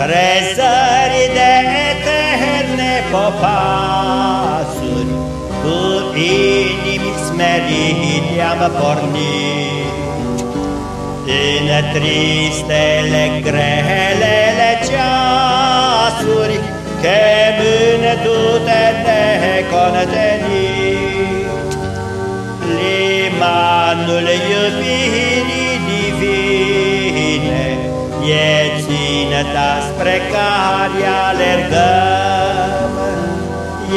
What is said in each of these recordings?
Spre zări de eterne popasuri Cu inimi smerit i-am pornit. În tristele grelele ceasuri Chemându-te necontenit Limanul iubirii divine E ținăta spre care alergăm.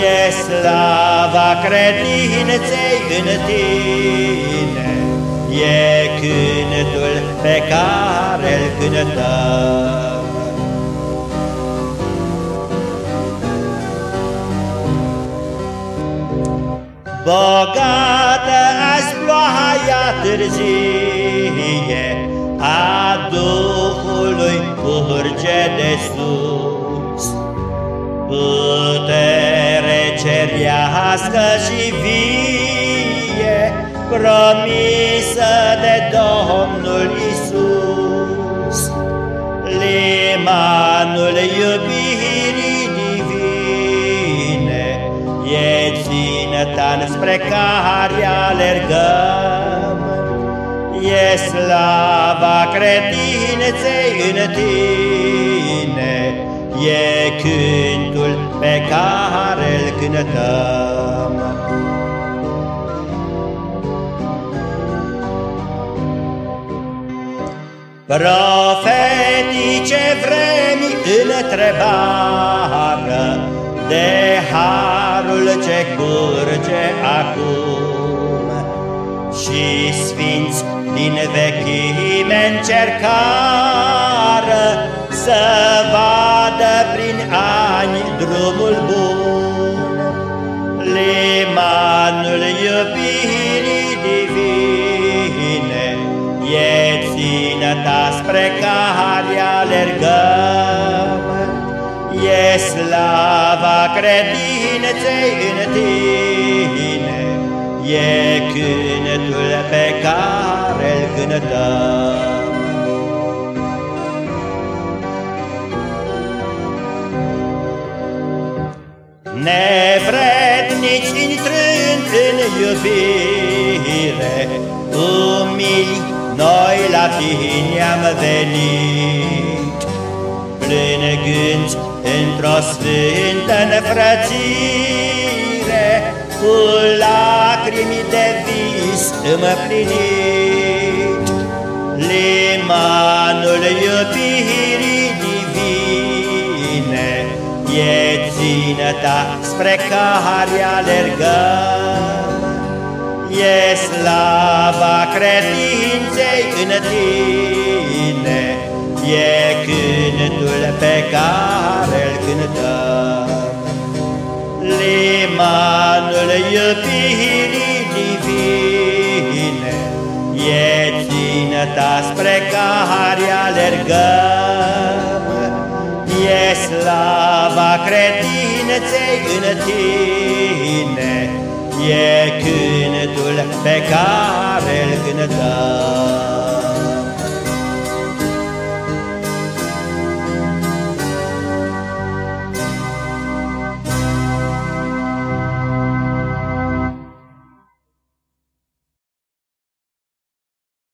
E slava credinței în tine. E cântul pe care-l cântăm. Bogată azi ploaia târzie A Duhului curge de sus. Putere cerească și vie Promisă de Domnul Isus. Limanul iubirii divine E ținătan spre care alergăm E slava credinței în tine E cântul pe care-l cântăm. Profetice vremi întrebară De harul ce curge acum Și sfinți din vechime încercară Să vadă prin ani drumul bun. Limanul iubirii divine E ținăta spre care alergăm. E slava credinței în tine E cântul pe care-l cântăm. Nevrednici intrând în iubire Umili noi la tine am venit. Plângând într-o sfântă nefrățire Cu lacrimi de vis împlinit Limanul iubirii divine E ținăta spre care alergăm E slava credinței în tine E cântul pe care-l iubirii divine E ținăta spre care alergăm E slava credinței în tine E cântul pe care-l cântăm